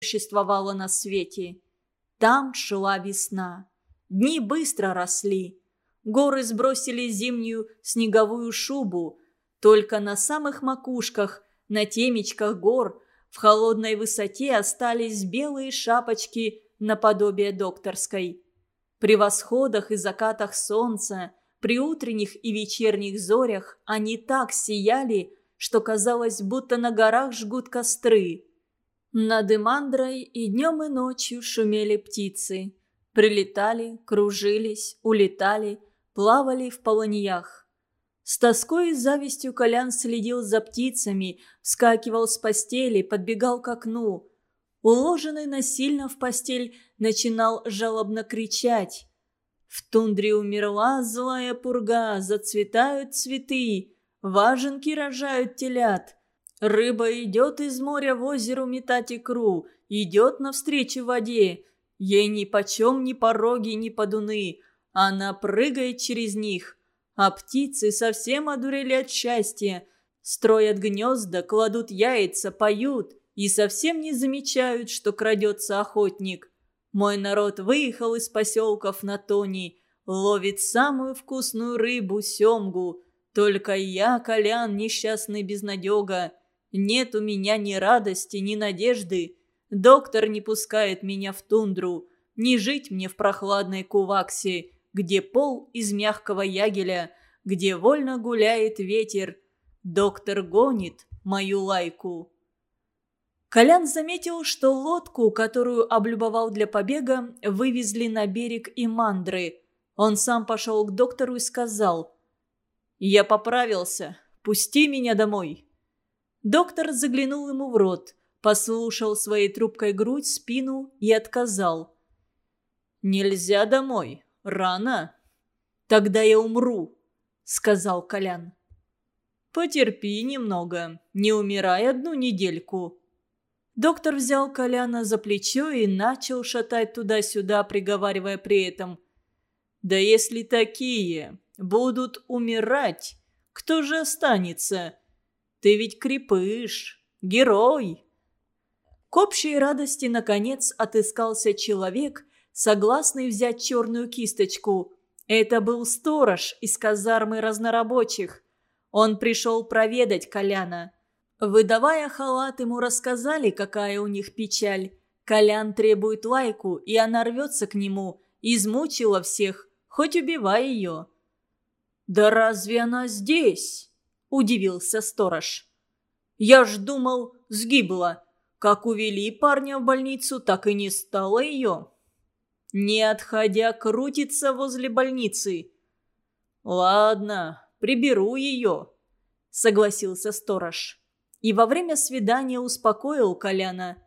существовало на свете. Там шла весна. Дни быстро росли. Горы сбросили зимнюю снеговую шубу. Только на самых макушках, на темечках гор, в холодной высоте остались белые шапочки наподобие докторской. При восходах и закатах солнца, при утренних и вечерних зорях они так сияли, что казалось, будто на горах жгут костры. Над Имандрой и днем и ночью шумели птицы. Прилетали, кружились, улетали, плавали в полыньях. С тоской и завистью Колян следил за птицами, вскакивал с постели, подбегал к окну. Уложенный насильно в постель начинал жалобно кричать. В тундре умерла злая пурга, зацветают цветы, важенки рожают телят. Рыба идет из моря в озеро метать икру, идет навстречу воде. Ей ни почем ни пороги, ни подуны. Она прыгает через них. А птицы совсем одурели от счастья. Строят гнезда, кладут яйца, поют и совсем не замечают, что крадется охотник. Мой народ выехал из поселков на Тони, ловит самую вкусную рыбу, семгу. Только я, Колян, несчастный безнадега. Нет у меня ни радости, ни надежды. Доктор не пускает меня в тундру. Не жить мне в прохладной куваксе, где пол из мягкого ягеля, где вольно гуляет ветер. Доктор гонит мою лайку. Колян заметил, что лодку, которую облюбовал для побега, вывезли на берег и мандры. Он сам пошел к доктору и сказал «Я поправился. Пусти меня домой». Доктор заглянул ему в рот, послушал своей трубкой грудь, спину и отказал. «Нельзя домой. Рано. Тогда я умру», — сказал Колян. «Потерпи немного. Не умирай одну недельку», Доктор взял Коляна за плечо и начал шатать туда-сюда, приговаривая при этом. «Да если такие будут умирать, кто же останется? Ты ведь крепыш, герой!» К общей радости, наконец, отыскался человек, согласный взять черную кисточку. Это был сторож из казармы разнорабочих. Он пришел проведать Коляна. Выдавая халат, ему рассказали, какая у них печаль. Колян требует лайку, и она рвется к нему. Измучила всех, хоть убивай ее. «Да разве она здесь?» – удивился сторож. «Я ж думал, сгибла. Как увели парня в больницу, так и не стало ее». Не отходя, крутится возле больницы. «Ладно, приберу ее», – согласился сторож и во время свидания успокоил Коляна.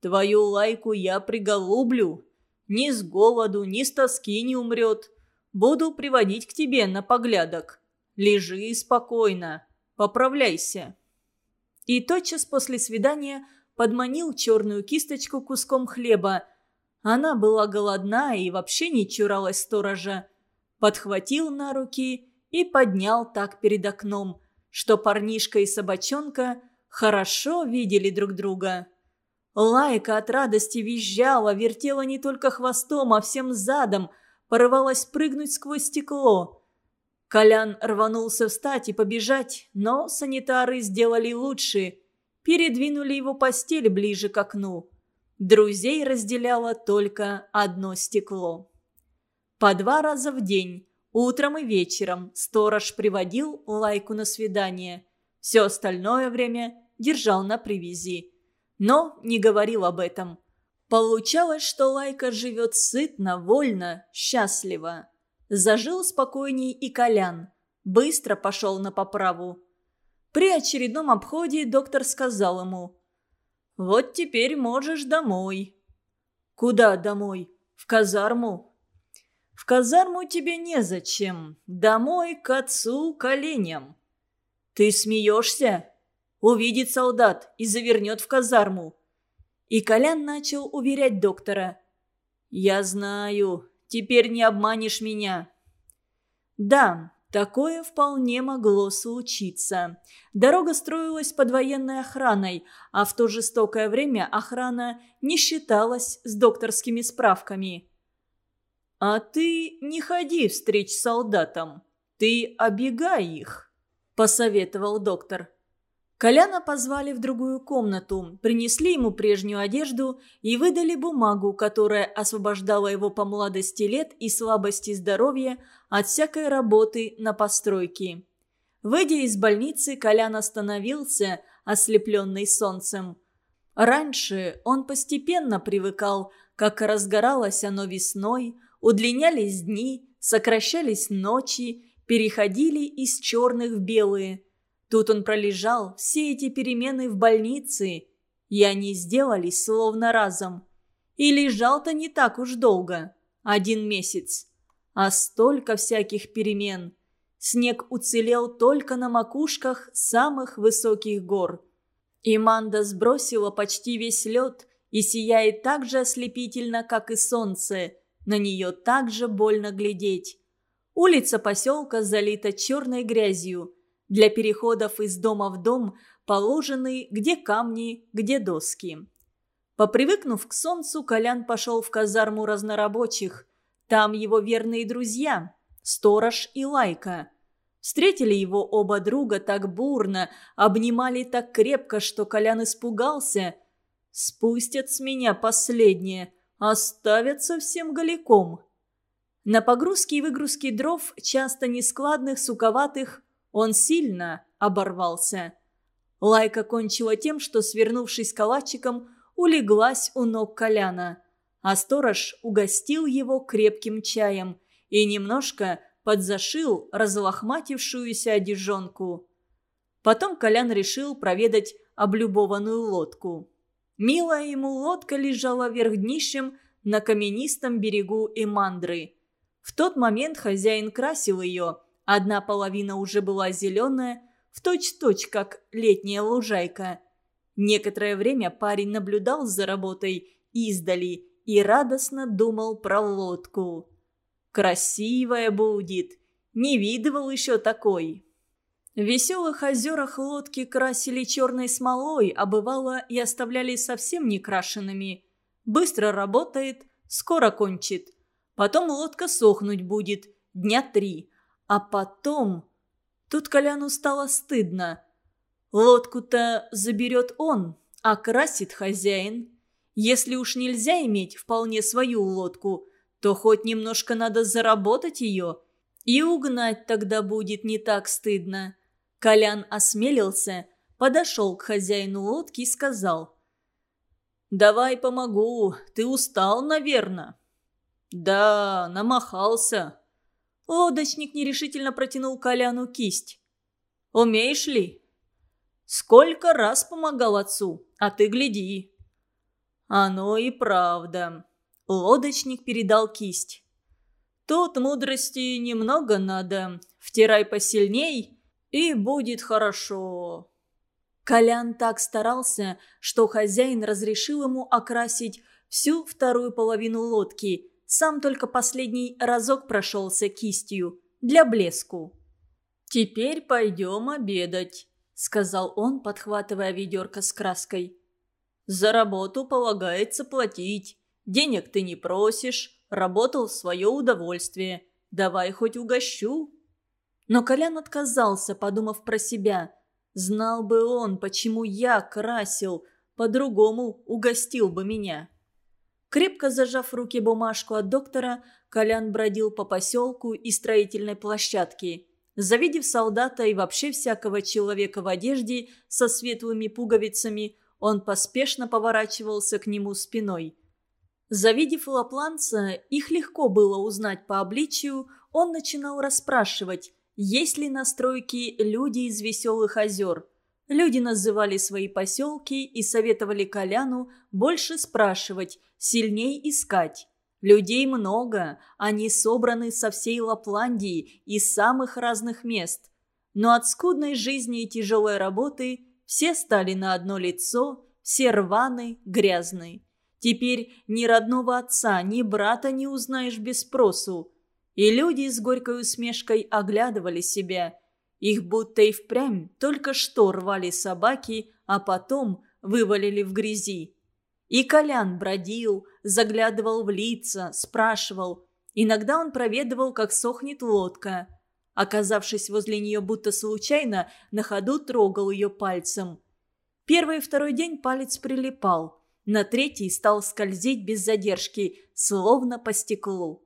«Твою лайку я приголублю. Ни с голоду, ни с тоски не умрет. Буду приводить к тебе на поглядок. Лежи спокойно, поправляйся». И тотчас после свидания подманил черную кисточку куском хлеба. Она была голодна и вообще не чуралась сторожа. Подхватил на руки и поднял так перед окном – что парнишка и собачонка хорошо видели друг друга. Лайка от радости визжала, вертела не только хвостом, а всем задом, порывалась прыгнуть сквозь стекло. Колян рванулся встать и побежать, но санитары сделали лучше. Передвинули его постель ближе к окну. Друзей разделяло только одно стекло. По два раза в день Утром и вечером сторож приводил Лайку на свидание. Все остальное время держал на привязи. Но не говорил об этом. Получалось, что Лайка живет сытно, вольно, счастливо. Зажил спокойней и Колян. Быстро пошел на поправу. При очередном обходе доктор сказал ему. «Вот теперь можешь домой». «Куда домой? В казарму?» В казарму тебе незачем. Домой к отцу к оленям. Ты смеешься? Увидит солдат и завернет в казарму. И Колян начал уверять доктора. «Я знаю, теперь не обманешь меня». «Да, Такое вполне могло случиться. Дорога строилась под военной охраной, а в то жестокое время охрана не считалась с докторскими справками. «А ты не ходи встреч солдатам, ты обегай их», – посоветовал доктор. Коляна позвали в другую комнату, принесли ему прежнюю одежду и выдали бумагу, которая освобождала его по молодости лет и слабости здоровья от всякой работы на постройке. Выйдя из больницы, Колян остановился, ослепленный солнцем. Раньше он постепенно привыкал, как разгоралось оно весной, удлинялись дни, сокращались ночи, переходили из черных в белые – Тут он пролежал все эти перемены в больнице, и они сделались словно разом. И лежал-то не так уж долго, один месяц. А столько всяких перемен. Снег уцелел только на макушках самых высоких гор. И Манда сбросила почти весь лед и сияет так же ослепительно, как и солнце. На нее так же больно глядеть. Улица поселка залита черной грязью – для переходов из дома в дом положены где камни, где доски. Попривыкнув к солнцу, Колян пошел в казарму разнорабочих. Там его верные друзья – Сторож и Лайка. Встретили его оба друга так бурно, обнимали так крепко, что Колян испугался. «Спустят с меня последнее, оставят совсем голиком». На погрузке и выгрузке дров, часто нескладных, суковатых, он сильно оборвался. Лайка кончила тем, что, свернувшись калачиком, улеглась у ног Коляна. А сторож угостил его крепким чаем и немножко подзашил разлохматившуюся одежонку. Потом Колян решил проведать облюбованную лодку. Милая ему лодка лежала вверх днищем на каменистом берегу Эмандры. В тот момент хозяин красил ее – Одна половина уже была зеленая, в точь-точь, как летняя лужайка. Некоторое время парень наблюдал за работой издали и радостно думал про лодку. «Красивая будет! Не видывал еще такой!» В веселых озерах лодки красили черной смолой, а бывало и оставляли совсем некрашенными. Быстро работает, скоро кончит. Потом лодка сохнуть будет, дня три – а потом... Тут Коляну стало стыдно. Лодку-то заберет он, а красит хозяин. Если уж нельзя иметь вполне свою лодку, то хоть немножко надо заработать ее. И угнать тогда будет не так стыдно. Колян осмелился, подошел к хозяину лодки и сказал. «Давай помогу, ты устал, наверное». «Да, намахался», Лодочник нерешительно протянул Коляну кисть. «Умеешь ли?» «Сколько раз помогал отцу, а ты гляди». «Оно и правда». Лодочник передал кисть. «Тут мудрости немного надо. Втирай посильней, и будет хорошо». Колян так старался, что хозяин разрешил ему окрасить всю вторую половину лодки – сам только последний разок прошелся кистью, для блеску. «Теперь пойдем обедать», — сказал он, подхватывая ведерко с краской. «За работу полагается платить. Денег ты не просишь, работал в свое удовольствие. Давай хоть угощу». Но Колян отказался, подумав про себя. Знал бы он, почему я красил, по-другому угостил бы меня. Крепко зажав в руки бумажку от доктора, Колян бродил по поселку и строительной площадке. Завидев солдата и вообще всякого человека в одежде со светлыми пуговицами, он поспешно поворачивался к нему спиной. Завидев лапланца, их легко было узнать по обличию, он начинал расспрашивать, есть ли на стройке люди из веселых озер. Люди называли свои поселки и советовали Коляну больше спрашивать, сильней искать. Людей много, они собраны со всей Лапландии, из самых разных мест. Но от скудной жизни и тяжелой работы все стали на одно лицо, все рваны, грязны. Теперь ни родного отца, ни брата не узнаешь без спросу. И люди с горькой усмешкой оглядывали себя. Их будто и впрямь только что рвали собаки, а потом вывалили в грязи. И Колян бродил, заглядывал в лица, спрашивал. Иногда он проведывал, как сохнет лодка. Оказавшись возле нее будто случайно, на ходу трогал ее пальцем. Первый и второй день палец прилипал. На третий стал скользить без задержки, словно по стеклу.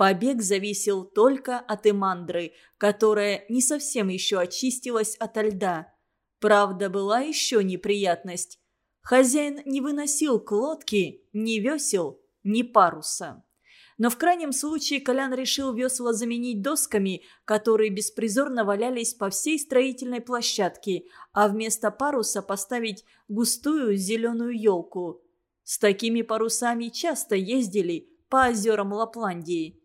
Побег зависел только от Имандры, которая не совсем еще очистилась ото льда. Правда, была еще неприятность. Хозяин не выносил к лодке ни весел, ни паруса. Но в крайнем случае Колян решил весла заменить досками, которые беспризорно валялись по всей строительной площадке, а вместо паруса поставить густую зеленую елку. С такими парусами часто ездили по озерам Лапландии.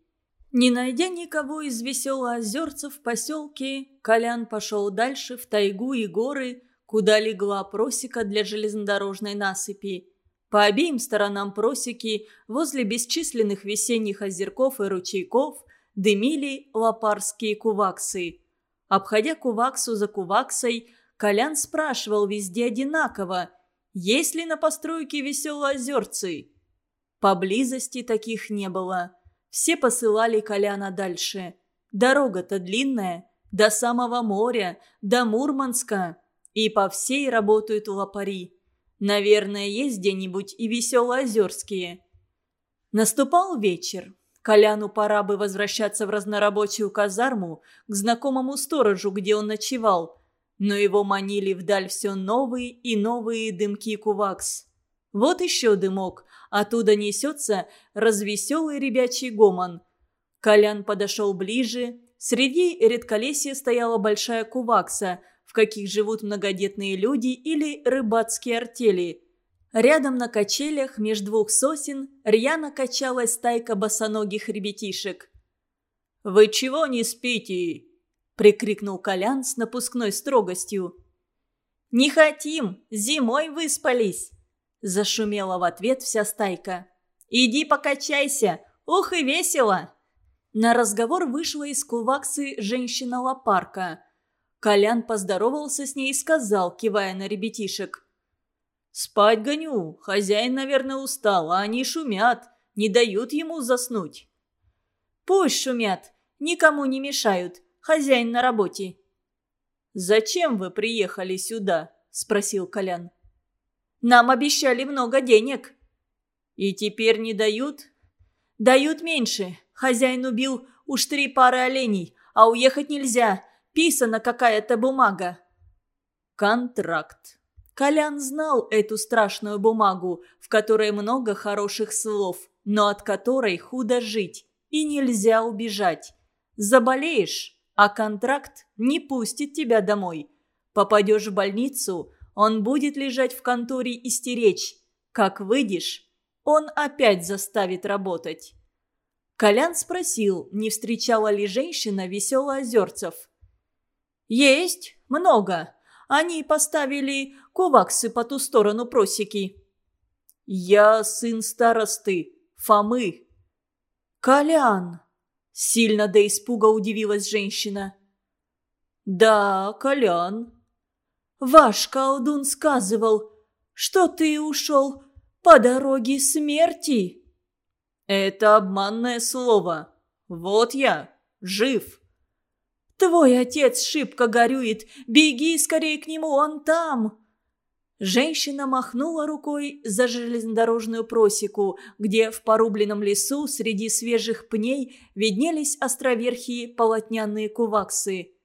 Не найдя никого из веселоозерцев в поселке, Колян пошел дальше в тайгу и горы, куда легла просека для железнодорожной насыпи. По обеим сторонам просеки, возле бесчисленных весенних озерков и ручейков, дымили лопарские куваксы. Обходя куваксу за куваксой, Колян спрашивал везде одинаково, есть ли на постройке веселоозерцы. Поблизости таких не было. Все посылали Коляна дальше. Дорога-то длинная, до самого моря, до Мурманска. И по всей работают лопари. Наверное, есть где-нибудь и веселоозерские. Наступал вечер. Коляну пора бы возвращаться в разнорабочую казарму к знакомому сторожу, где он ночевал. Но его манили вдаль все новые и новые дымки кувакс. Вот еще дымок. Оттуда несется развеселый ребячий гомон. Колян подошел ближе. Среди редколесья стояла большая кувакса – в каких живут многодетные люди или рыбацкие артели. Рядом на качелях меж двух сосен рьяно качалась стайка босоногих ребятишек. «Вы чего не спите?» – прикрикнул Колян с напускной строгостью. «Не хотим! Зимой выспались!» – зашумела в ответ вся стайка. «Иди покачайся! Ух и весело!» На разговор вышла из куваксы женщина-лопарка. Колян поздоровался с ней и сказал, кивая на ребятишек. «Спать гоню. Хозяин, наверное, устал, а они шумят. Не дают ему заснуть». «Пусть шумят. Никому не мешают. Хозяин на работе». «Зачем вы приехали сюда?» – спросил Колян. «Нам обещали много денег». «И теперь не дают?» «Дают меньше. Хозяин убил уж три пары оленей, а уехать нельзя подписана какая-то бумага». Контракт. Колян знал эту страшную бумагу, в которой много хороших слов, но от которой худо жить и нельзя убежать. Заболеешь, а контракт не пустит тебя домой. Попадешь в больницу, он будет лежать в конторе и стеречь. Как выйдешь, он опять заставит работать. Колян спросил, не встречала ли женщина веселоозерцев. «Есть, много. Они поставили коваксы по ту сторону просеки». «Я сын старосты, Фомы». «Колян!» – сильно до испуга удивилась женщина. «Да, Колян». «Ваш колдун сказывал, что ты ушел по дороге смерти». «Это обманное слово. Вот я, жив». Твой отец шибко горюет. Беги скорее к нему, он там!» Женщина махнула рукой за железнодорожную просеку, где в порубленном лесу среди свежих пней виднелись островерхие полотняные куваксы.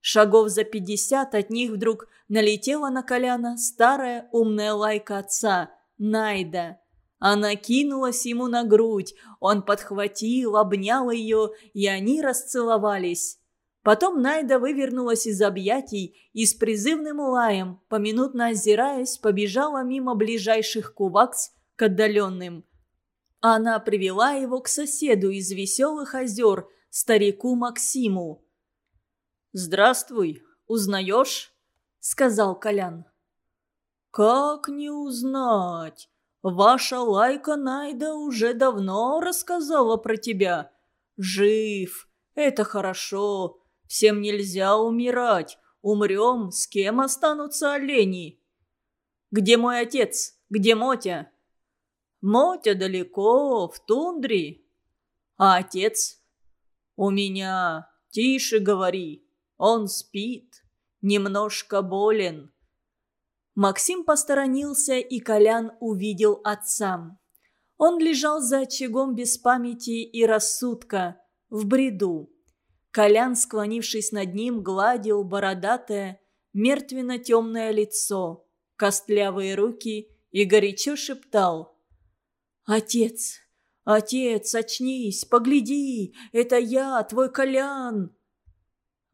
Шагов за пятьдесят от них вдруг налетела на Коляна старая умная лайка отца, Найда. Она кинулась ему на грудь, он подхватил, обнял ее, и они расцеловались. Потом Найда вывернулась из объятий и с призывным лаем, поминутно озираясь, побежала мимо ближайших кувакс к отдаленным. Она привела его к соседу из веселых озер, старику Максиму. «Здравствуй, узнаешь?» — сказал Колян. «Как не узнать? Ваша лайка Найда уже давно рассказала про тебя. Жив. Это хорошо. Всем нельзя умирать. Умрем, с кем останутся олени? Где мой отец? Где Мотя? Мотя далеко, в тундре. А отец? У меня. Тише говори. Он спит. Немножко болен. Максим посторонился, и Колян увидел отца. Он лежал за очагом без памяти и рассудка, в бреду. Колян, склонившись над ним, гладил бородатое, мертвенно-темное лицо, костлявые руки и горячо шептал. «Отец, отец, очнись, погляди, это я, твой Колян!»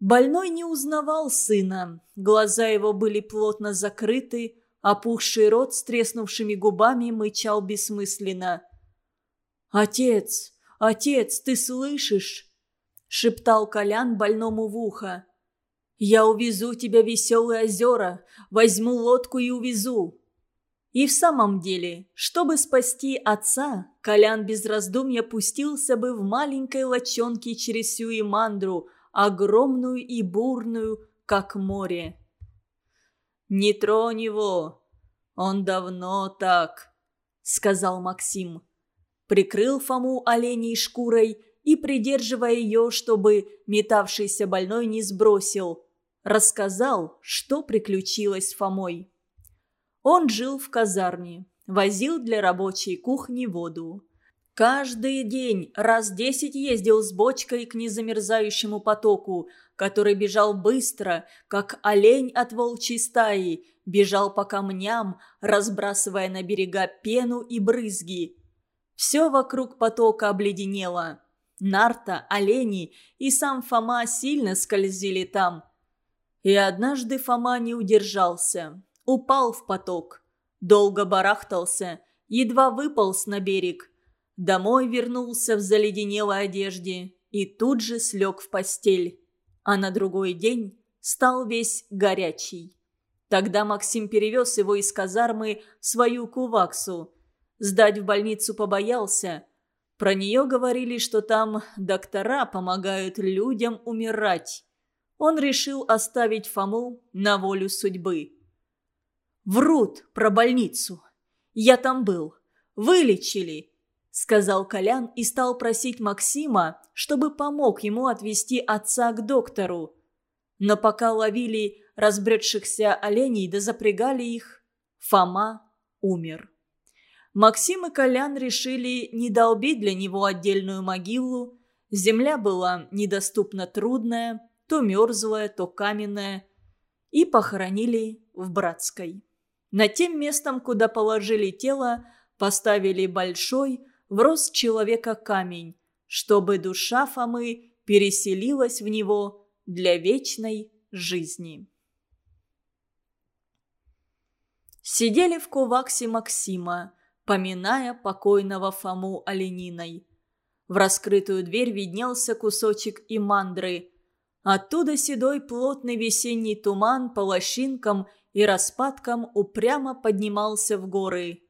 Больной не узнавал сына. Глаза его были плотно закрыты, опухший рот с треснувшими губами мычал бессмысленно. «Отец, отец, ты слышишь?» — шептал Колян больному в ухо. «Я увезу тебя в веселые озера, возьму лодку и увезу». И в самом деле, чтобы спасти отца, Колян без раздумья пустился бы в маленькой лочонке через всю Имандру, огромную и бурную, как море. «Не тронь его! Он давно так!» — сказал Максим. Прикрыл Фому оленей шкурой и, придерживая ее, чтобы метавшийся больной не сбросил, рассказал, что приключилось с Фомой. Он жил в казарме, возил для рабочей кухни воду. Каждый день раз десять ездил с бочкой к незамерзающему потоку, который бежал быстро, как олень от волчьей стаи, бежал по камням, разбрасывая на берега пену и брызги. Все вокруг потока обледенело. Нарта, олени и сам Фома сильно скользили там. И однажды Фома не удержался, упал в поток. Долго барахтался, едва выполз на берег – Домой вернулся в заледенелой одежде и тут же слег в постель. А на другой день стал весь горячий. Тогда Максим перевез его из казармы в свою куваксу. Сдать в больницу побоялся. Про нее говорили, что там доктора помогают людям умирать. Он решил оставить Фому на волю судьбы. «Врут про больницу. Я там был. Вылечили сказал Колян и стал просить Максима, чтобы помог ему отвезти отца к доктору. Но пока ловили разбредшихся оленей да запрягали их, Фома умер. Максим и Колян решили не долбить для него отдельную могилу. Земля была недоступно трудная, то мерзлая, то каменная. И похоронили в Братской. Над тем местом, куда положили тело, поставили большой, в рост человека камень, чтобы душа Фомы переселилась в него для вечной жизни. Сидели в куваксе Максима, поминая покойного Фому олениной. В раскрытую дверь виднелся кусочек имандры. Оттуда седой плотный весенний туман по лощинкам и распадкам упрямо поднимался в горы.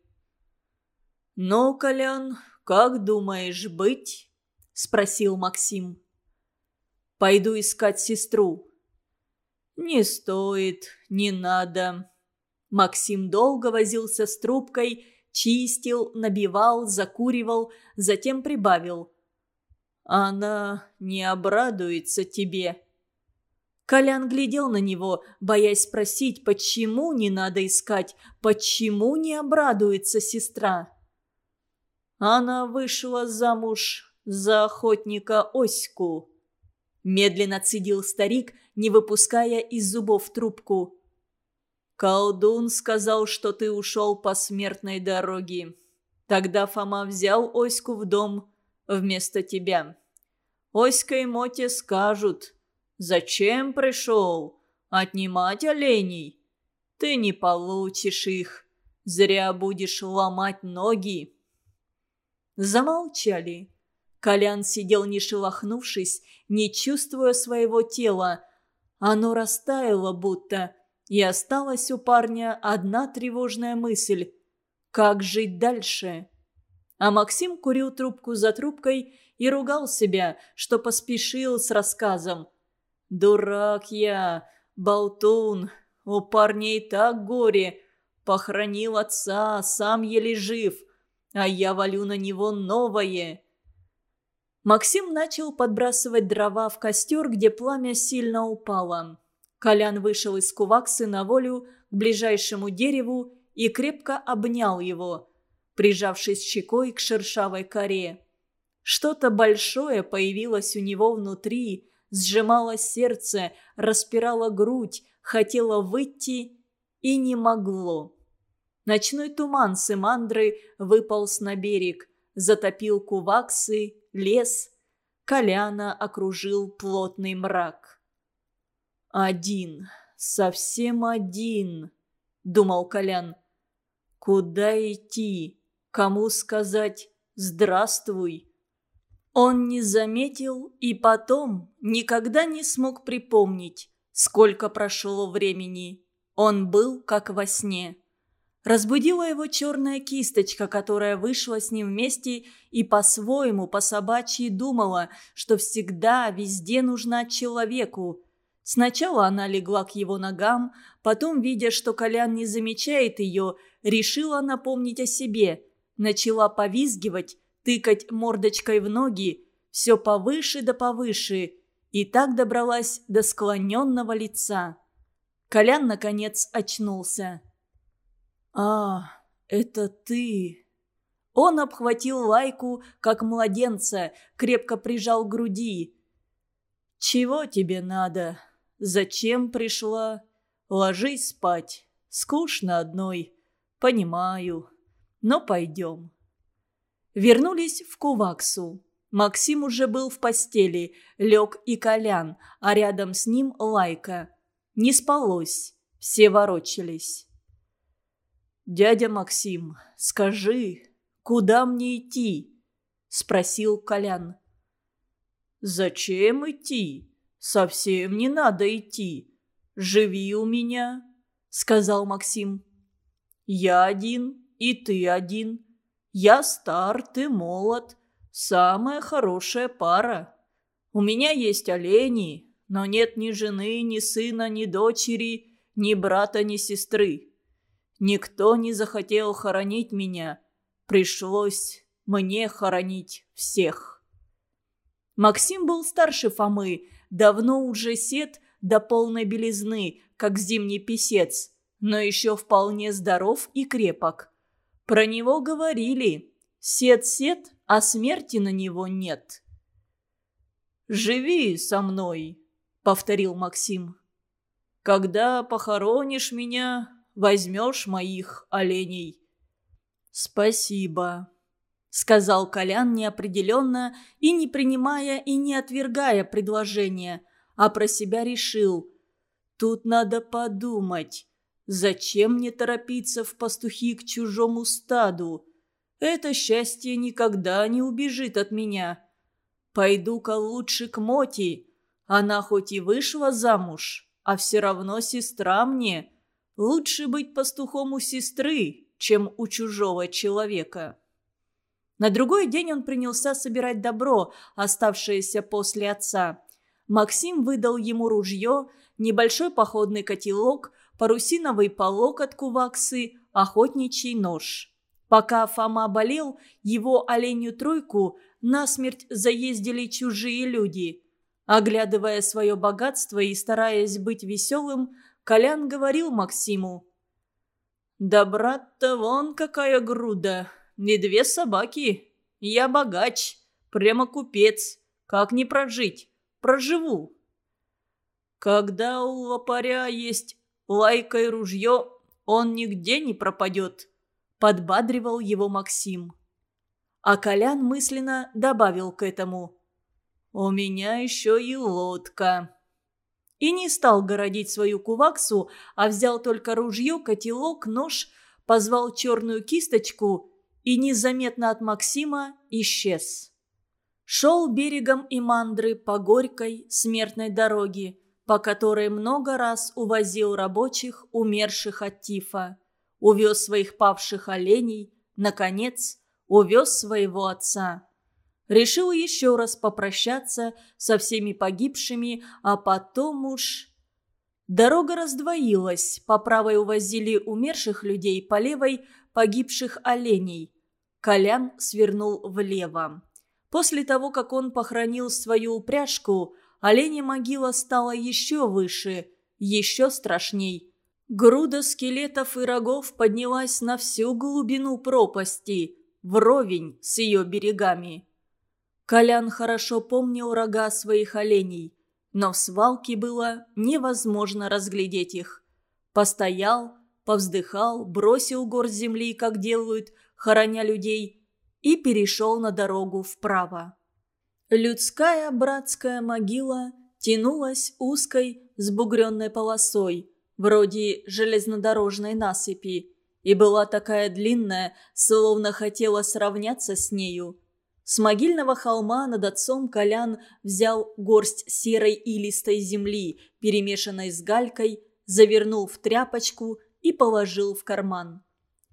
«Ну, Колян, как думаешь быть?» – спросил Максим. «Пойду искать сестру». «Не стоит, не надо». Максим долго возился с трубкой, чистил, набивал, закуривал, затем прибавил. «Она не обрадуется тебе». Колян глядел на него, боясь спросить, почему не надо искать, почему не обрадуется сестра. Она вышла замуж за охотника Оську. Медленно цедил старик, не выпуская из зубов трубку. «Колдун сказал, что ты ушел по смертной дороге. Тогда Фома взял Оську в дом вместо тебя. Оська и Моте скажут, зачем пришел? Отнимать оленей? Ты не получишь их. Зря будешь ломать ноги». Замолчали. Колян сидел не шелохнувшись, не чувствуя своего тела. Оно растаяло будто, и осталась у парня одна тревожная мысль. Как жить дальше? А Максим курил трубку за трубкой и ругал себя, что поспешил с рассказом. «Дурак я, болтун, у парней так горе. Похоронил отца, сам еле жив, а я валю на него новое». Максим начал подбрасывать дрова в костер, где пламя сильно упало. Колян вышел из куваксы на волю к ближайшему дереву и крепко обнял его, прижавшись щекой к шершавой коре. Что-то большое появилось у него внутри, сжимало сердце, распирало грудь, хотело выйти и не могло. Ночной туман с Имандры выполз на берег, затопил куваксы, лес. Коляна окружил плотный мрак. «Один, совсем один», — думал Колян. «Куда идти? Кому сказать «здравствуй»?» Он не заметил и потом никогда не смог припомнить, сколько прошло времени. Он был как во сне. Разбудила его черная кисточка, которая вышла с ним вместе и по-своему, по-собачьи думала, что всегда, везде нужна человеку. Сначала она легла к его ногам, потом, видя, что Колян не замечает ее, решила напомнить о себе. Начала повизгивать, тыкать мордочкой в ноги, все повыше да повыше, и так добралась до склоненного лица. Колян, наконец, очнулся. «А, это ты!» Он обхватил Лайку, как младенца, крепко прижал к груди. «Чего тебе надо? Зачем пришла? Ложись спать. Скучно одной. Понимаю. Но пойдем». Вернулись в Куваксу. Максим уже был в постели, лег и Колян, а рядом с ним Лайка. Не спалось, все ворочались. «Дядя Максим, скажи, куда мне идти?» – спросил Колян. «Зачем идти? Совсем не надо идти. Живи у меня», – сказал Максим. «Я один, и ты один. Я стар, ты молод. Самая хорошая пара. У меня есть олени, но нет ни жены, ни сына, ни дочери, ни брата, ни сестры. Никто не захотел хоронить меня. Пришлось мне хоронить всех. Максим был старше Фомы, давно уже сед до полной белизны, как зимний писец, но еще вполне здоров и крепок. Про него говорили «сед-сед, а смерти на него нет». «Живи со мной», — повторил Максим. «Когда похоронишь меня, возьмешь моих оленей». «Спасибо», — сказал Колян неопределенно и не принимая и не отвергая предложение, а про себя решил. «Тут надо подумать, зачем мне торопиться в пастухи к чужому стаду? Это счастье никогда не убежит от меня. Пойду-ка лучше к Моти. Она хоть и вышла замуж, а все равно сестра мне». Лучше быть пастухом у сестры, чем у чужого человека. На другой день он принялся собирать добро, оставшееся после отца. Максим выдал ему ружье, небольшой походный котелок, парусиновый полок от куваксы, охотничий нож. Пока Фома болел, его оленью тройку насмерть заездили чужие люди. Оглядывая свое богатство и стараясь быть веселым, Колян говорил Максиму. «Да брат-то вон какая груда, не две собаки. Я богач, прямо купец. Как не прожить? Проживу». «Когда у лопаря есть лайка и ружье, он нигде не пропадет», — подбадривал его Максим. А Колян мысленно добавил к этому. «У меня еще и лодка». И не стал городить свою куваксу, а взял только ружье, котелок, нож, позвал черную кисточку и незаметно от Максима исчез. Шел берегом Имандры по горькой смертной дороге, по которой много раз увозил рабочих, умерших от тифа. Увез своих павших оленей, наконец, увез своего отца. Решил еще раз попрощаться со всеми погибшими, а потом уж... Дорога раздвоилась, по правой увозили умерших людей, по левой – погибших оленей. Колян свернул влево. После того, как он похоронил свою упряжку, оленя могила стала еще выше, еще страшней. Груда скелетов и рогов поднялась на всю глубину пропасти, вровень с ее берегами. Колян хорошо помнил рога своих оленей, но в свалке было невозможно разглядеть их. Постоял, повздыхал, бросил горсть земли, как делают, хороня людей, и перешел на дорогу вправо. Людская братская могила тянулась узкой сбугренной полосой, вроде железнодорожной насыпи, и была такая длинная, словно хотела сравняться с нею. С могильного холма над отцом Колян взял горсть серой илистой земли, перемешанной с галькой, завернул в тряпочку и положил в карман.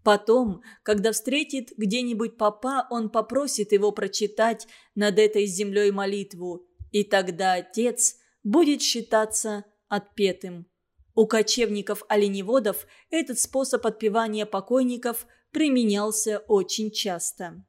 Потом, когда встретит где-нибудь папа, он попросит его прочитать над этой землей молитву, и тогда отец будет считаться отпетым. У кочевников-оленеводов этот способ отпевания покойников применялся очень часто.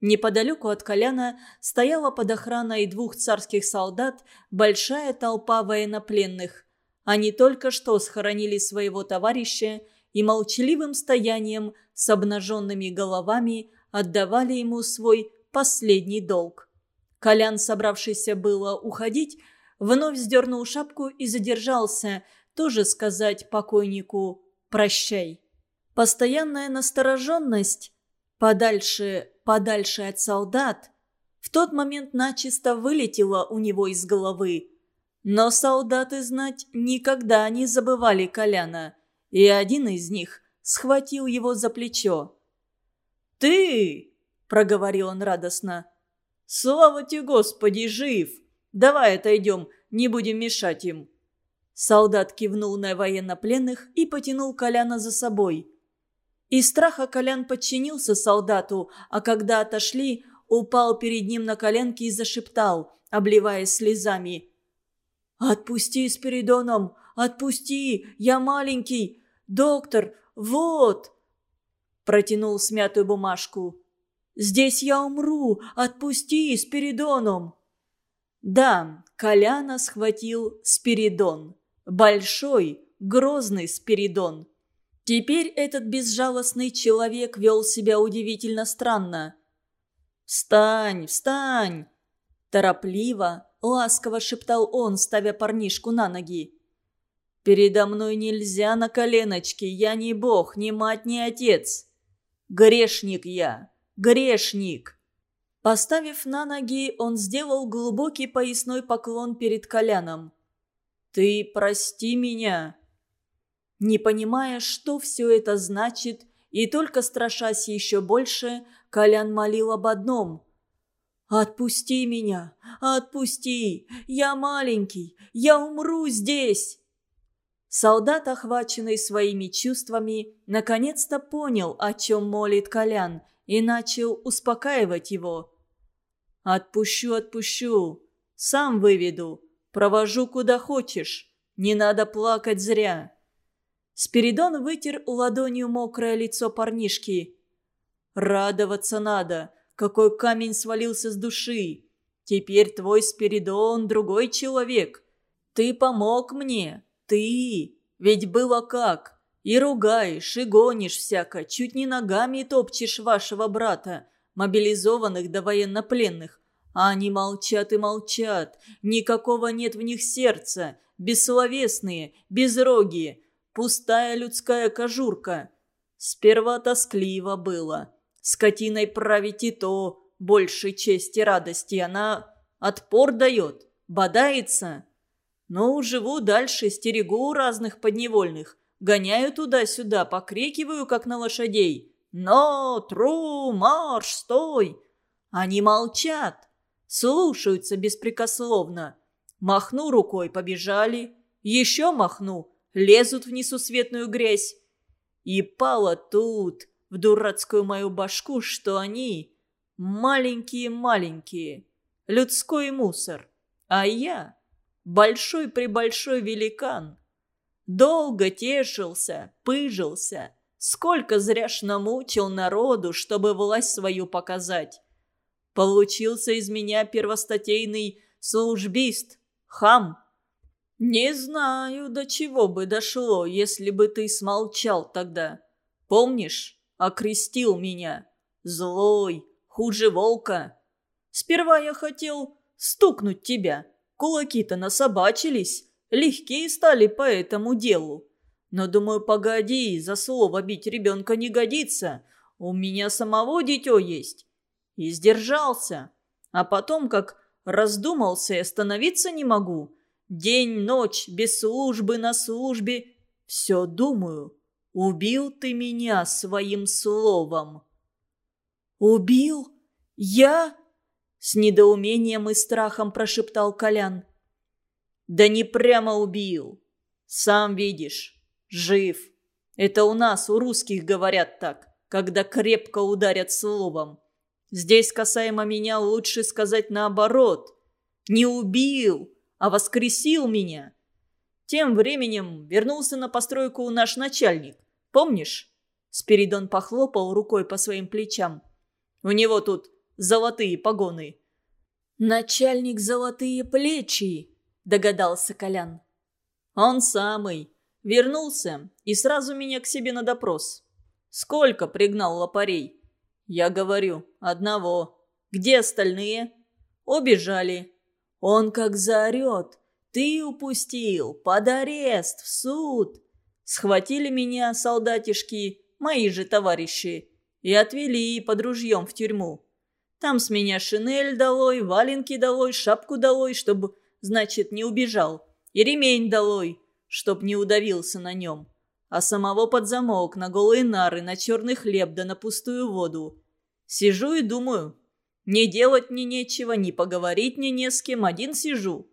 Неподалеку от Коляна стояла под охраной двух царских солдат большая толпа военнопленных. Они только что схоронили своего товарища и молчаливым стоянием с обнаженными головами отдавали ему свой последний долг. Колян, собравшийся было уходить, вновь сдернул шапку и задержался, тоже сказать покойнику «прощай». Постоянная настороженность, подальше, подальше от солдат, в тот момент начисто вылетела у него из головы. Но солдаты, знать, никогда не забывали Коляна, и один из них схватил его за плечо. «Ты!» – проговорил он радостно. «Слава тебе, Господи, жив! Давай отойдем, не будем мешать им!» Солдат кивнул на военнопленных и потянул Коляна за собой. Из страха Колян подчинился солдату, а когда отошли, упал перед ним на коленки и зашептал, обливаясь слезами. «Отпусти, Спиридоном! Отпусти! Я маленький! Доктор, вот!» Протянул смятую бумажку. «Здесь я умру! Отпусти, Спиридоном!» Да, Коляна схватил Спиридон. Большой, грозный Спиридон. Теперь этот безжалостный человек вел себя удивительно странно. «Встань, встань!» Торопливо, ласково шептал он, ставя парнишку на ноги. «Передо мной нельзя на коленочки, я не бог, не мать, не отец. Грешник я, грешник!» Поставив на ноги, он сделал глубокий поясной поклон перед Коляном. «Ты прости меня!» Не понимая, что все это значит, и только страшась еще больше, Колян молил об одном. «Отпусти меня! Отпусти! Я маленький! Я умру здесь!» Солдат, охваченный своими чувствами, наконец-то понял, о чем молит Колян, и начал успокаивать его. «Отпущу, отпущу. Сам выведу. Провожу куда хочешь. Не надо плакать зря». Спиридон вытер ладонью мокрое лицо парнишки. «Радоваться надо. Какой камень свалился с души. Теперь твой Спиридон другой человек. Ты помог мне. Ты. Ведь было как. И ругаешь, и гонишь всяко. Чуть не ногами топчешь вашего брата, мобилизованных до военнопленных. А они молчат и молчат. Никакого нет в них сердца. Бессловесные, безрогие. Пустая людская кожурка. Сперва тоскливо было. Скотиной править и то больше чести и радости. Она отпор дает, бодается. Но живу дальше, стерегу разных подневольных. Гоняю туда-сюда, покрикиваю, как на лошадей. «Но! Тру! Марш! Стой!» Они молчат слушаются беспрекословно. Махну рукой, побежали. Еще махну, лезут в несусветную грязь. И пало тут, в дурацкую мою башку, что они маленькие-маленькие, людской мусор, а я большой-пребольшой великан. Долго тешился, пыжился, сколько зря ж намучил народу, чтобы власть свою показать. Получился из меня первостатейный службист, хам. Не знаю, до чего бы дошло, если бы ты смолчал тогда. Помнишь, окрестил меня. Злой, хуже волка. Сперва я хотел стукнуть тебя. Кулаки-то насобачились, легкие стали по этому делу. Но думаю, погоди, за слово бить ребенка не годится. У меня самого дитё есть. И сдержался. А потом, как раздумался и остановиться не могу. День-ночь, без службы на службе. Все думаю, убил ты меня своим словом. «Убил? Я?» С недоумением и страхом прошептал Колян. «Да не прямо убил. Сам видишь, жив. Это у нас, у русских говорят так, когда крепко ударят словом. Здесь касаемо меня лучше сказать наоборот. Не убил, а воскресил меня. Тем временем вернулся на постройку наш начальник. Помнишь?» Спиридон похлопал рукой по своим плечам. «У него тут золотые погоны». «Начальник золотые плечи», — догадался Колян. «Он самый. Вернулся и сразу меня к себе на допрос. Сколько пригнал лопарей?» «Я говорю, одного. Где остальные?» «Убежали». Он как заорет. «Ты упустил! Под арест! В суд!» Схватили меня солдатишки, мои же товарищи, и отвели под ружьем в тюрьму. Там с меня шинель долой, валенки долой, шапку долой, чтобы, значит, не убежал, и ремень долой, чтоб не удавился на нем, а самого под замок, на голые нары, на черный хлеб да на пустую воду. Сижу и думаю, не делать мне нечего, не поговорить мне не с кем, один сижу.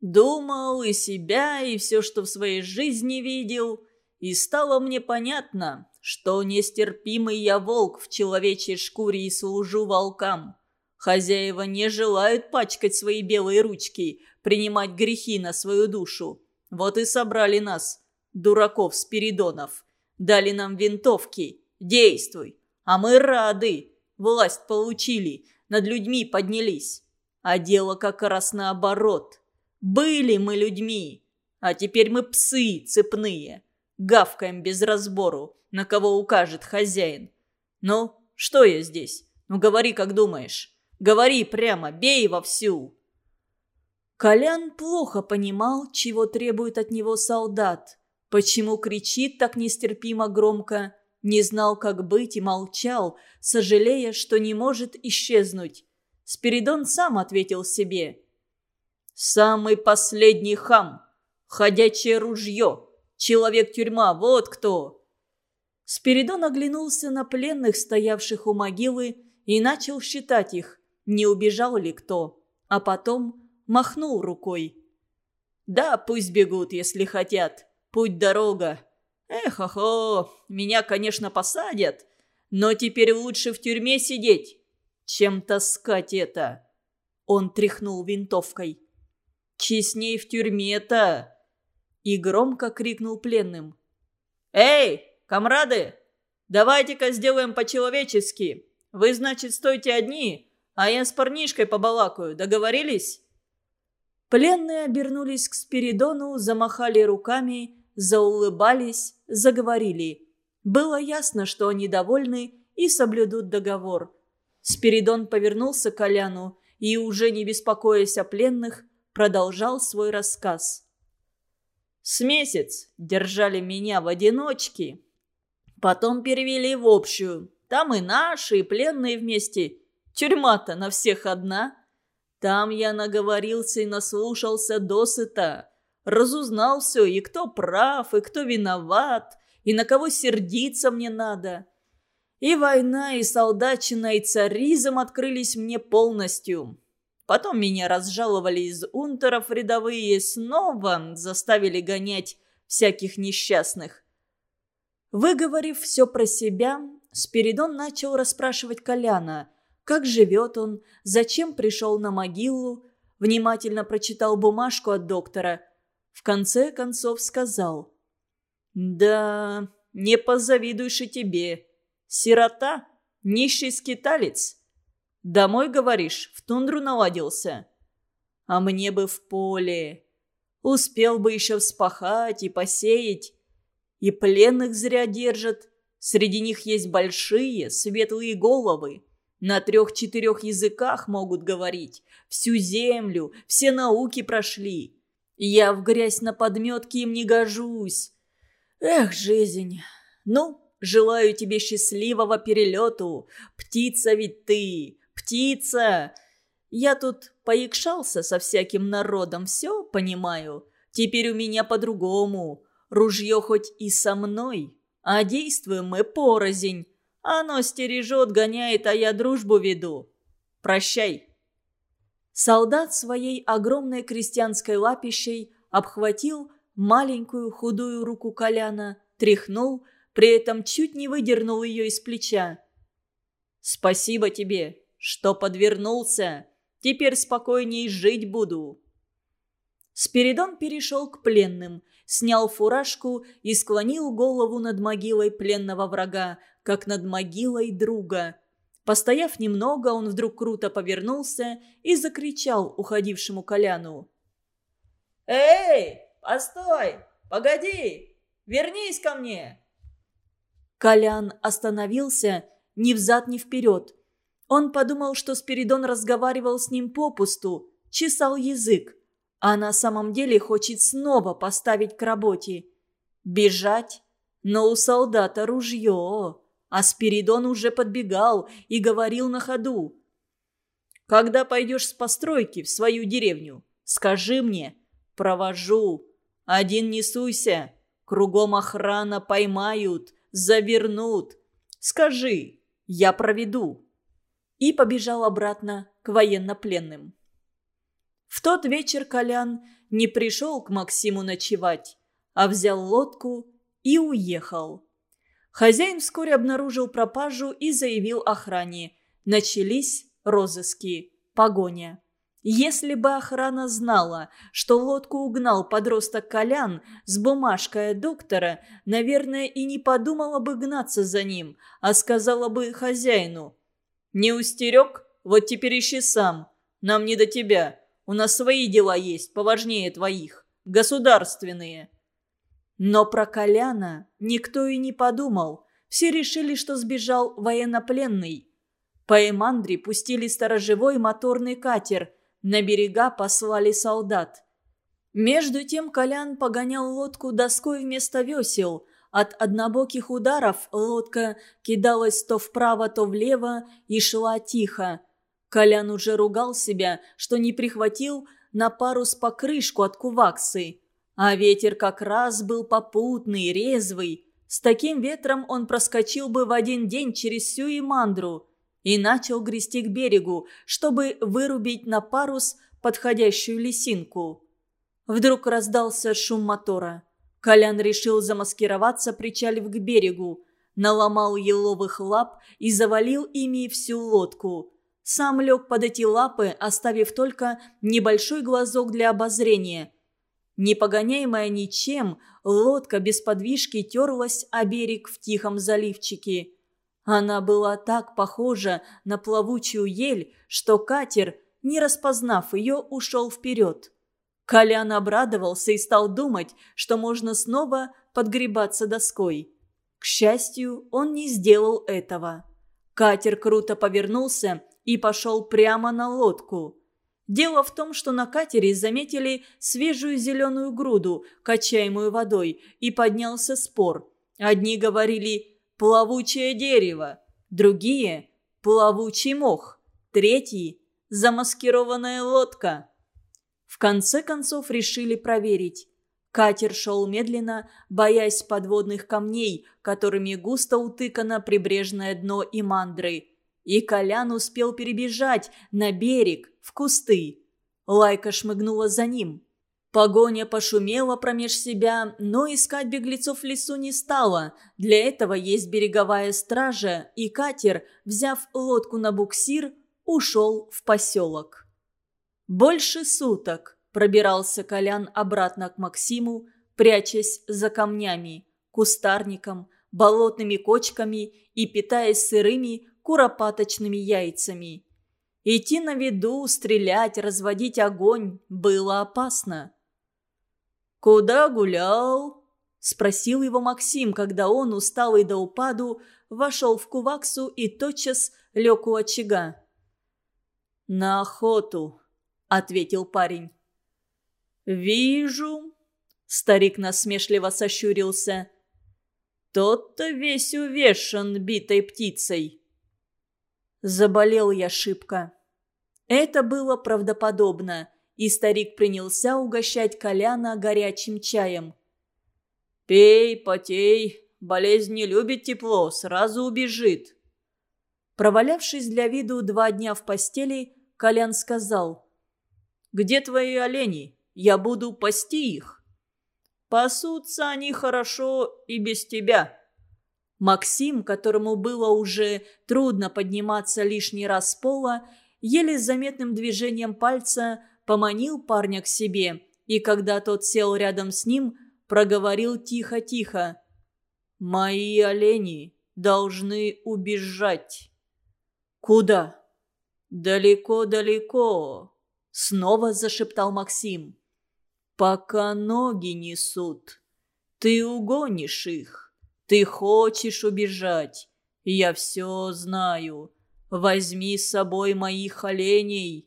Думал и себя, и все, что в своей жизни видел, и стало мне понятно, что нестерпимый я волк в человечьей шкуре и служу волкам. Хозяева не желают пачкать свои белые ручки, принимать грехи на свою душу. Вот и собрали нас, дураков Спиридонов. Дали нам винтовки. Действуй. А мы рады. Власть получили, над людьми поднялись. А дело как раз наоборот. Были мы людьми, а теперь мы псы цепные. Гавкаем без разбору, на кого укажет хозяин. Ну, что я здесь? Ну, говори, как думаешь. Говори прямо, бей вовсю. Колян плохо понимал, чего требует от него солдат. Почему кричит так нестерпимо громко, не знал, как быть, и молчал, сожалея, что не может исчезнуть. Спиридон сам ответил себе – Самый последний хам. Ходячее ружье. Человек-тюрьма. Вот кто. Спиридон оглянулся на пленных, стоявших у могилы, и начал считать их, не убежал ли кто. А потом махнул рукой. «Да, пусть бегут, если хотят. Путь-дорога. Эх-охо, меня, конечно, посадят, но теперь лучше в тюрьме сидеть, чем таскать это». Он тряхнул винтовкой. Честней в тюрьме-то!» И громко крикнул пленным. «Эй, комрады, давайте-ка сделаем по-человечески. Вы, значит, стойте одни, а я с парнишкой побалакаю. Договорились?» Пленные обернулись к Спиридону, замахали руками, заулыбались, заговорили. Было ясно, что они довольны и соблюдут договор. Спиридон повернулся к Коляну и, уже не беспокоясь о пленных, продолжал свой рассказ. «С месяц держали меня в одиночке, потом перевели в общую. Там и наши, и пленные вместе. Тюрьма-то на всех одна. Там я наговорился и наслушался досыта. Разузнал все, и кто прав, и кто виноват, и на кого сердиться мне надо. И война, и солдатчина, и царизм открылись мне полностью. Потом меня разжаловали из унтеров рядовые, снова заставили гонять всяких несчастных. Выговорив все про себя, Спиридон начал расспрашивать Коляна, как живет он, зачем пришел на могилу, внимательно прочитал бумажку от доктора. В конце концов сказал. «Да, не позавидуешь и тебе. Сирота? Нищий скиталец? Домой, говоришь, в тундру наладился? А мне бы в поле. Успел бы еще вспахать и посеять. И пленных зря держат. Среди них есть большие, светлые головы. На трех-четырех языках могут говорить. Всю землю, все науки прошли. Я в грязь на подметке им не гожусь. Эх, жизнь. Ну, желаю тебе счастливого перелету. Птица ведь ты, птица. Я тут поикшался со всяким народом, все понимаю. Теперь у меня по-другому. Ружье хоть и со мной, а действуем мы порознь. Оно стережет, гоняет, а я дружбу веду. Прощай. Солдат своей огромной крестьянской лапищей обхватил маленькую худую руку Коляна, тряхнул, при этом чуть не выдернул ее из плеча. «Спасибо тебе, что подвернулся. Теперь спокойней жить буду». Спиридон перешел к пленным, снял фуражку и склонил голову над могилой пленного врага, как над могилой друга. Постояв немного, он вдруг круто повернулся и закричал уходившему Коляну. «Эй, постой! Погоди! Вернись ко мне!» Колян остановился ни взад, ни вперед. Он подумал, что Спиридон разговаривал с ним попусту, чесал язык а на самом деле хочет снова поставить к работе. Бежать? Но у солдата ружье. А Спиридон уже подбегал и говорил на ходу. «Когда пойдешь с постройки в свою деревню, скажи мне, провожу. Один не суйся, кругом охрана поймают, завернут. Скажи, я проведу». И побежал обратно к военнопленным. В тот вечер Колян не пришел к Максиму ночевать, а взял лодку и уехал. Хозяин вскоре обнаружил пропажу и заявил охране. Начались розыски, погоня. Если бы охрана знала, что лодку угнал подросток Колян с бумажкой доктора, наверное, и не подумала бы гнаться за ним, а сказала бы хозяину. «Не устерег? Вот теперь ищи сам. Нам не до тебя. У нас свои дела есть, поважнее твоих. Государственные». Но про Коляна никто и не подумал. Все решили, что сбежал военнопленный. По Эмандре пустили сторожевой моторный катер. На берега послали солдат. Между тем Колян погонял лодку доской вместо весел. От однобоких ударов лодка кидалась то вправо, то влево и шла тихо. Колян уже ругал себя, что не прихватил на парус покрышку от куваксы. А ветер как раз был попутный, резвый. С таким ветром он проскочил бы в один день через всю Имандру и начал грести к берегу, чтобы вырубить на парус подходящую лисинку. Вдруг раздался шум мотора. Колян решил замаскироваться, причалив к берегу. Наломал еловых лап и завалил ими всю лодку. Сам лег под эти лапы, оставив только небольшой глазок для обозрения. Не погоняемая ничем, лодка без подвижки терлась о берег в тихом заливчике. Она была так похожа на плавучую ель, что катер, не распознав ее, ушел вперед. Колян обрадовался и стал думать, что можно снова подгребаться доской. К счастью, он не сделал этого. Катер круто повернулся и пошел прямо на лодку. Дело в том, что на катере заметили свежую зеленую груду, качаемую водой, и поднялся спор. Одни говорили «плавучее дерево», другие «плавучий мох», третьи «замаскированная лодка». В конце концов решили проверить. Катер шел медленно, боясь подводных камней, которыми густо утыкано прибрежное дно и мандры – и Колян успел перебежать на берег, в кусты. Лайка шмыгнула за ним. Погоня пошумела промеж себя, но искать беглецов в лесу не стала. Для этого есть береговая стража, и катер, взяв лодку на буксир, ушел в поселок. Больше суток пробирался Колян обратно к Максиму, прячась за камнями, кустарником, болотными кочками и питаясь сырыми куропаточными яйцами. Идти на виду, стрелять, разводить огонь было опасно. «Куда гулял?» – спросил его Максим, когда он, усталый до упаду, вошел в куваксу и тотчас лег у очага. «На охоту», – ответил парень. «Вижу», – старик насмешливо сощурился. «Тот-то весь увешан битой птицей». Заболел я шибко. Это было правдоподобно – и старик принялся угощать Коляна горячим чаем. «Пей, потей, болезнь не любит тепло, сразу убежит». Провалявшись для виду два дня в постели, Колян сказал. «Где твои олени? Я буду пасти их». «Пасутся они хорошо и без тебя». Максим, которому было уже трудно подниматься лишний раз с пола, еле заметным движением пальца поманил парня к себе, и когда тот сел рядом с ним, проговорил тихо-тихо. «Мои олени должны убежать». «Куда?» «Далеко-далеко», — снова зашептал Максим. «Пока ноги несут. Ты угонишь их. Ты хочешь убежать. Я все знаю. Возьми с собой моих оленей.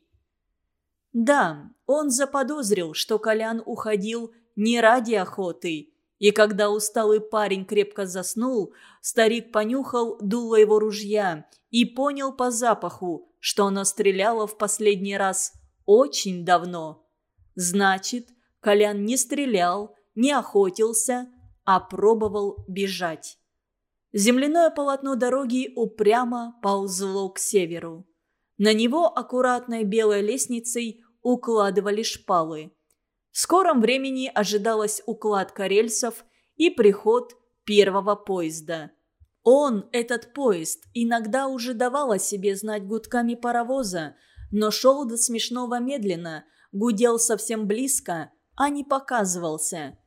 Да, он заподозрил, что Колян уходил не ради охоты. И когда усталый парень крепко заснул, старик понюхал дуло его ружья и понял по запаху, что оно стреляло в последний раз очень давно. Значит, Колян не стрелял, не охотился, а пробовал бежать. Земляное полотно дороги упрямо ползло к северу. На него аккуратной белой лестницей укладывали шпалы. В скором времени ожидалась укладка рельсов и приход первого поезда. Он, этот поезд, иногда уже давал о себе знать гудками паровоза, но шел до смешного медленно, гудел совсем близко, а не показывался.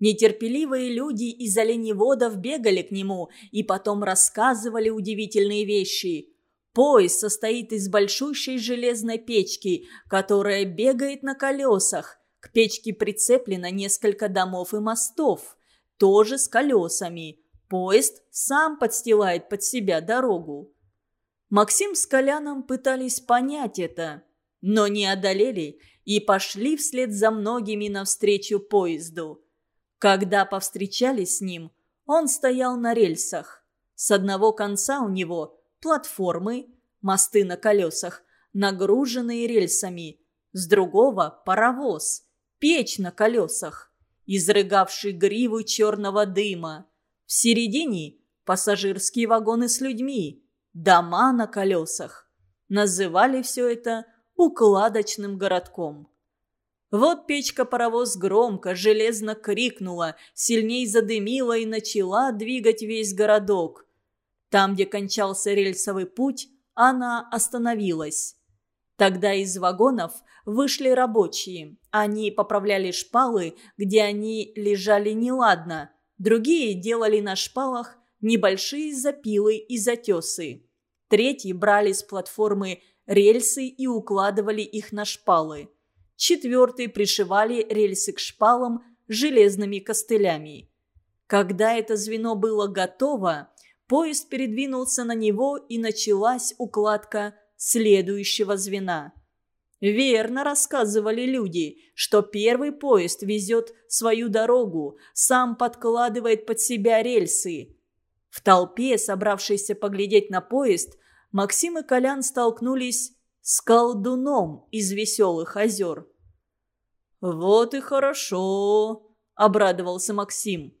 Нетерпеливые люди из оленеводов бегали к нему и потом рассказывали удивительные вещи. Поезд состоит из большущей железной печки, которая бегает на колесах. К печке прицеплено несколько домов и мостов, тоже с колесами. Поезд сам подстилает под себя дорогу. Максим с Коляном пытались понять это, но не одолели и пошли вслед за многими навстречу поезду. Когда повстречались с ним, он стоял на рельсах. С одного конца у него платформы, мосты на колесах, нагруженные рельсами, с другого – паровоз, печь на колесах, изрыгавший гриву черного дыма. В середине – пассажирские вагоны с людьми, дома на колесах. Называли все это укладочным городком. Вот печка-паровоз громко, железно крикнула, сильней задымила и начала двигать весь городок. Там, где кончался рельсовый путь, она остановилась. Тогда из вагонов вышли рабочие. Они поправляли шпалы, где они лежали неладно. Другие делали на шпалах небольшие запилы и затесы. Третьи брали с платформы рельсы и укладывали их на шпалы. Четвертые пришивали рельсы к шпалам железными костылями. Когда это звено было готово, Поезд передвинулся на него, и началась укладка следующего звена. Верно рассказывали люди, что первый поезд везет свою дорогу, сам подкладывает под себя рельсы. В толпе, собравшейся поглядеть на поезд, Максим и Колян столкнулись с колдуном из веселых озер. «Вот и хорошо», — обрадовался Максим.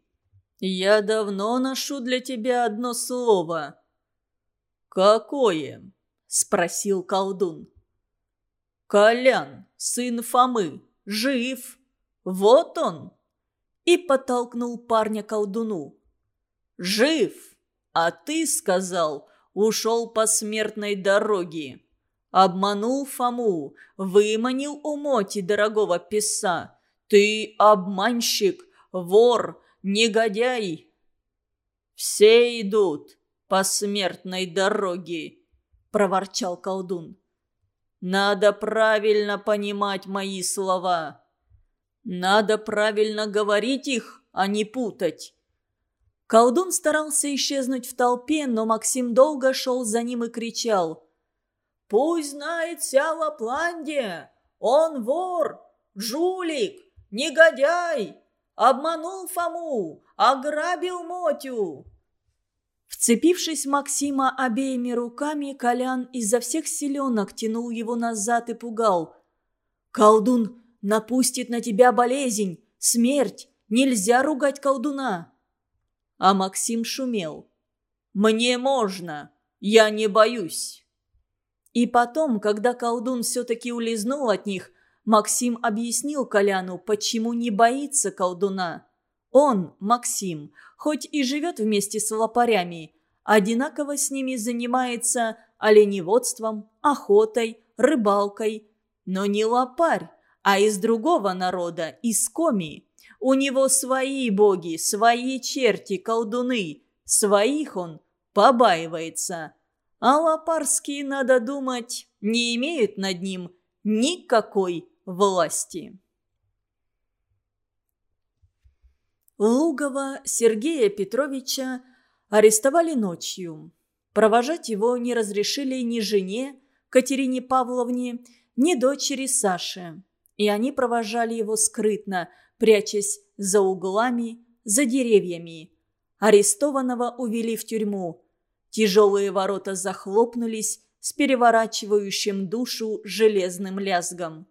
«Я давно ношу для тебя одно слово». «Какое?» – спросил колдун. «Колян, сын Фомы, жив. Вот он!» И подтолкнул парня колдуну. «Жив! А ты, сказал, ушел по смертной дороге. Обманул Фому, выманил у Моти дорогого писа. Ты обманщик, вор, негодяй!» «Все идут по смертной дороге», — проворчал колдун. «Надо правильно понимать мои слова. Надо правильно говорить их, а не путать». Колдун старался исчезнуть в толпе, но Максим долго шел за ним и кричал. «Пусть знает вся Лапландия! Он вор, жулик, негодяй! Обманул Фому, ограбил Мотю!» Вцепившись Максима обеими руками, Колян изо всех силенок тянул его назад и пугал. «Колдун напустит на тебя болезнь, смерть! Нельзя ругать колдуна!» А Максим шумел. «Мне можно! Я не боюсь!» И потом, когда колдун все-таки улизнул от них, Максим объяснил Коляну, почему не боится колдуна. Он, Максим, хоть и живет вместе с лопарями, одинаково с ними занимается оленеводством, охотой, рыбалкой. Но не лопарь, а из другого народа, из коми. У него свои боги, свои черти, колдуны. Своих он побаивается. А лопарские, надо думать, не имеют над ним никакой власти. Лугова Сергея Петровича арестовали ночью. Провожать его не разрешили ни жене, Катерине Павловне, ни дочери Саше. И они провожали его скрытно, прячась за углами, за деревьями. Арестованного увели в тюрьму. Тяжелые ворота захлопнулись с переворачивающим душу железным лязгом.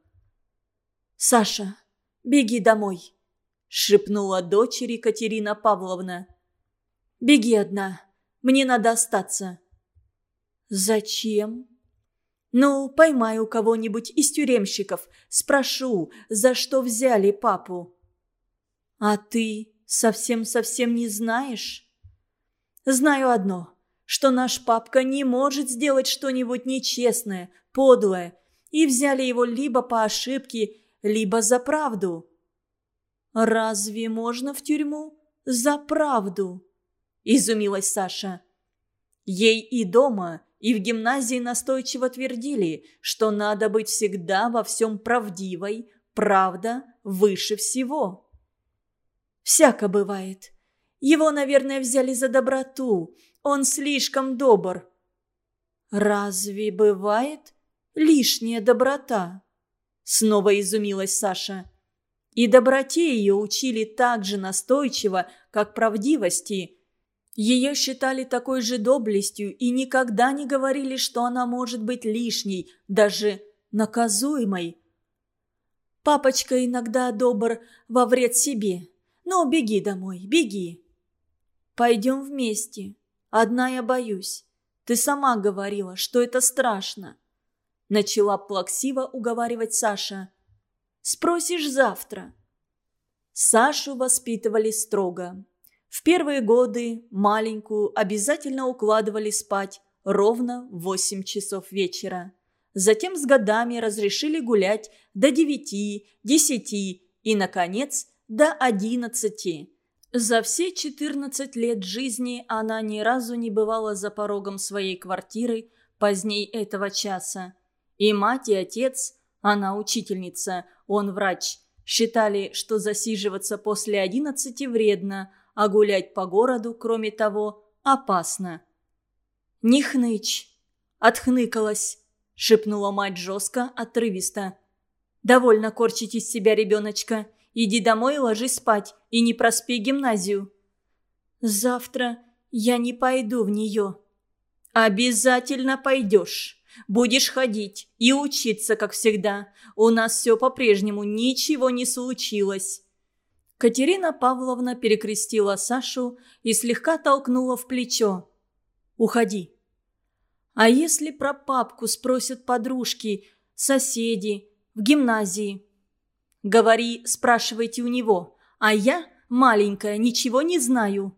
«Саша, беги домой!» шепнула дочери Катерина Павловна. «Беги одна. Мне надо остаться». «Зачем?» «Ну, поймаю кого-нибудь из тюремщиков. Спрошу, за что взяли папу». «А ты совсем-совсем не знаешь?» «Знаю одно, что наш папка не может сделать что-нибудь нечестное, подлое, и взяли его либо по ошибке, либо за правду». «Разве можно в тюрьму за правду?» – изумилась Саша. Ей и дома, и в гимназии настойчиво твердили, что надо быть всегда во всем правдивой, правда выше всего. «Всяко бывает. Его, наверное, взяли за доброту. Он слишком добр». «Разве бывает лишняя доброта?» Снова изумилась Саша. И доброте ее учили так же настойчиво, как правдивости. Ее считали такой же доблестью и никогда не говорили, что она может быть лишней, даже наказуемой. «Папочка иногда добр во вред себе. Ну, беги домой, беги». «Пойдем вместе. Одна я боюсь. Ты сама говорила, что это страшно». Начала плаксиво уговаривать Саша. Спросишь завтра». Сашу воспитывали строго. В первые годы маленькую обязательно укладывали спать ровно в 8 часов вечера. Затем с годами разрешили гулять до 9, 10 и, наконец, до 11. За все 14 лет жизни она ни разу не бывала за порогом своей квартиры поздней этого часа. И мать, и отец, она учительница, он врач. Считали, что засиживаться после одиннадцати вредно, а гулять по городу, кроме того, опасно. «Не хнычь!» – отхныкалась, – шепнула мать жестко, отрывисто. «Довольно корчить из себя ребеночка. Иди домой и ложись спать, и не проспи гимназию». «Завтра я не пойду в нее». «Обязательно пойдешь». Будешь ходить и учиться, как всегда. У нас все по-прежнему, ничего не случилось». Катерина Павловна перекрестила Сашу и слегка толкнула в плечо. «Уходи». «А если про папку спросят подружки, соседи, в гимназии?» Говори, спрашивайте у него. А я, маленькая, ничего не знаю».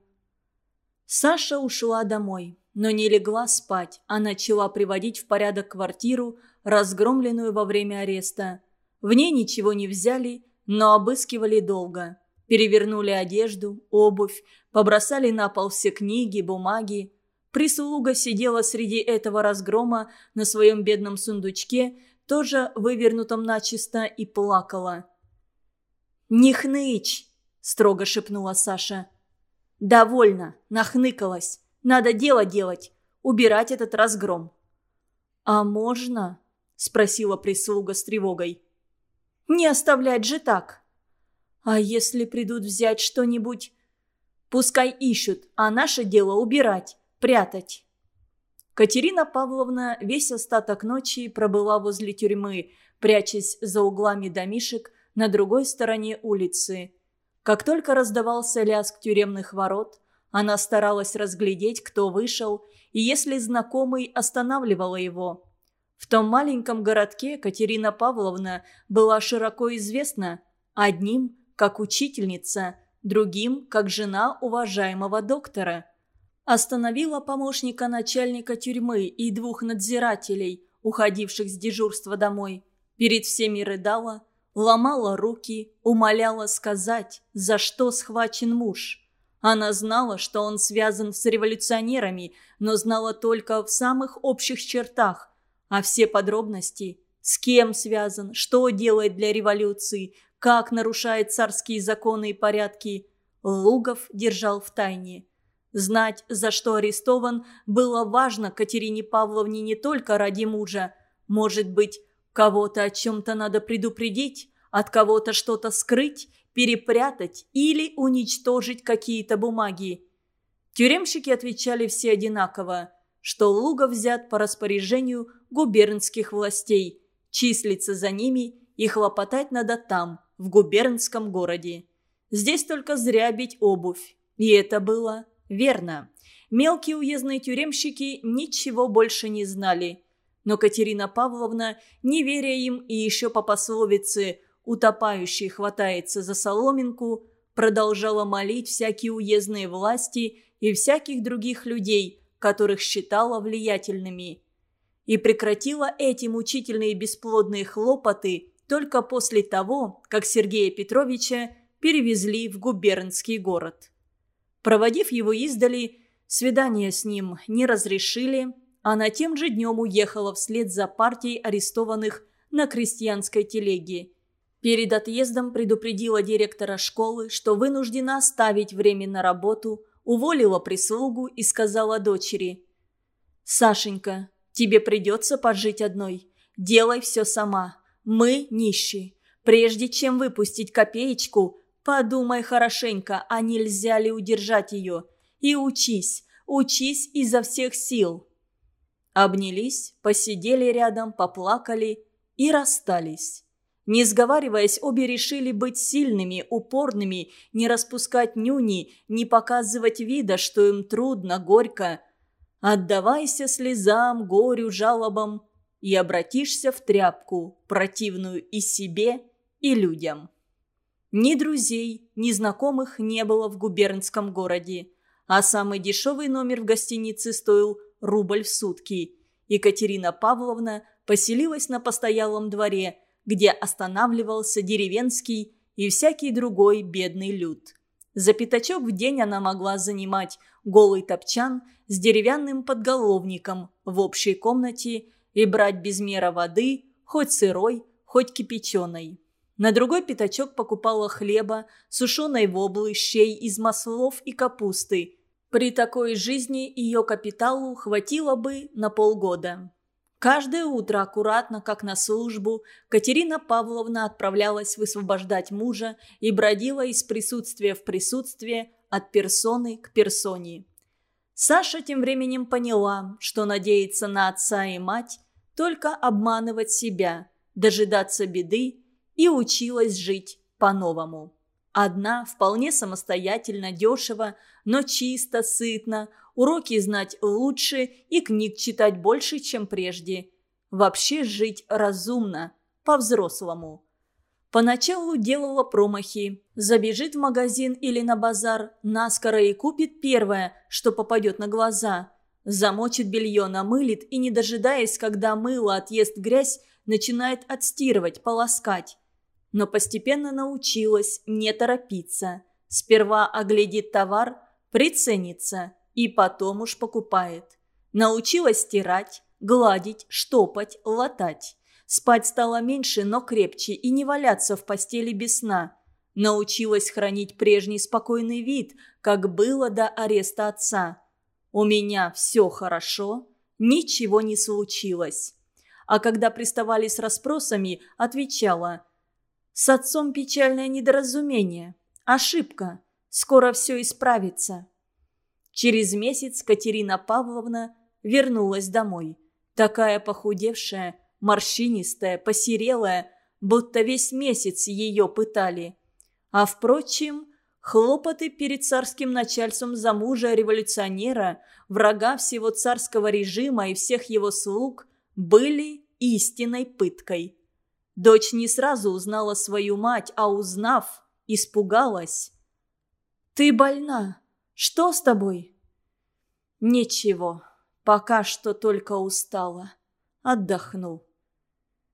Саша ушла домой, но не легла спать, а начала приводить в порядок квартиру, разгромленную во время ареста. В ней ничего не взяли, но обыскивали долго. Перевернули одежду, обувь, побросали на пол все книги, бумаги. Прислуга сидела среди этого разгрома на своем бедном сундучке, тоже вывернутом начисто, и плакала. «Не хнычь!» – строго шепнула Саша. «Довольно!» – нахныкалась. «Надо дело делать, убирать этот разгром». «А можно?» – спросила прислуга с тревогой. «Не оставлять же так!» А если придут взять что-нибудь? Пускай ищут, а наше дело убирать, прятать. Катерина Павловна весь остаток ночи пробыла возле тюрьмы, прячась за углами домишек на другой стороне улицы. Как только раздавался лязг тюремных ворот, она старалась разглядеть, кто вышел, и если знакомый останавливала его. В том маленьком городке Катерина Павловна была широко известна одним как учительница, другим, как жена уважаемого доктора. Остановила помощника начальника тюрьмы и двух надзирателей, уходивших с дежурства домой. Перед всеми рыдала, ломала руки, умоляла сказать, за что схвачен муж. Она знала, что он связан с революционерами, но знала только в самых общих чертах, а все подробности – с кем связан, что делает для революции, как нарушает царские законы и порядки, Лугов держал в тайне. Знать, за что арестован, было важно Катерине Павловне не только ради мужа. Может быть, кого-то о чем-то надо предупредить, от кого-то что-то скрыть, перепрятать или уничтожить какие-то бумаги. Тюремщики отвечали все одинаково, что Лугов взят по распоряжению губернских властей, числится за ними и хлопотать надо там – в губернском городе. Здесь только зря бить обувь. И это было верно. Мелкие уездные тюремщики ничего больше не знали. Но Катерина Павловна, не веря им и еще по пословице «утопающий хватается за соломинку», продолжала молить всякие уездные власти и всяких других людей, которых считала влиятельными. И прекратила эти мучительные бесплодные хлопоты только после того, как Сергея Петровича перевезли в губернский город. Проводив его издали, свидание с ним не разрешили, она тем же днем уехала вслед за партией арестованных на крестьянской телеге. Перед отъездом предупредила директора школы, что вынуждена оставить временно работу, уволила прислугу и сказала дочери «Сашенька, тебе придется пожить одной. Делай все сама. Мы нищие. Прежде чем выпустить копеечку, подумай хорошенько, а нельзя ли удержать ее. И учись, учись изо всех сил. Обнялись, посидели рядом, поплакали и расстались. Не сговариваясь, обе решили быть сильными, упорными, не распускать нюни, не показывать вида, что им трудно, горько. Отдавайся слезам, горю, жалобам и обратишься в тряпку, противную и себе, и людям. Ни друзей, ни знакомых не было в губернском городе, а самый дешевый номер в гостинице стоил рубль в сутки. Екатерина Павловна поселилась на постоялом дворе, где останавливался деревенский и всякий другой бедный люд. За пятачок в день она могла занимать голый топчан с деревянным подголовником в общей комнате и брать без мера воды, хоть сырой, хоть кипяченой. На другой пятачок покупала хлеба, сушеной воблы, щей из маслов и капусты. При такой жизни ее капиталу хватило бы на полгода. Каждое утро аккуратно, как на службу, Катерина Павловна отправлялась высвобождать мужа и бродила из присутствия в присутствие от персоны к персоне. Саша тем временем поняла, что надеяться на отца и мать только обманывать себя, дожидаться беды и училась жить по-новому. Одна, вполне самостоятельно, дешево, но чисто, сытно, уроки знать лучше и книг читать больше, чем прежде. Вообще жить разумно, по-взрослому. Поначалу делала промахи. Забежит в магазин или на базар, наскоро и купит первое, что попадет на глаза. Замочит белье, намылит и, не дожидаясь, когда мыло отъест грязь, начинает отстирывать, полоскать. Но постепенно научилась не торопиться. Сперва оглядит товар, приценится и потом уж покупает. Научилась стирать, гладить, штопать, латать. Спать стало меньше, но крепче и не валяться в постели без сна. Научилась хранить прежний спокойный вид, как было до ареста отца. У меня все хорошо, ничего не случилось. А когда приставали с расспросами, отвечала. С отцом печальное недоразумение. Ошибка. Скоро все исправится. Через месяц Катерина Павловна вернулась домой. Такая похудевшая, морщинистая, посерелая, будто весь месяц ее пытали. А впрочем, хлопоты перед царским начальством за мужа революционера, врага всего царского режима и всех его слуг, были истинной пыткой. Дочь не сразу узнала свою мать, а узнав, испугалась. «Ты больна. Что с тобой?» «Ничего. Пока что только устала. Отдохну».